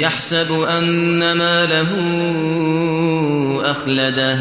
يحسب أن ماله أخلده.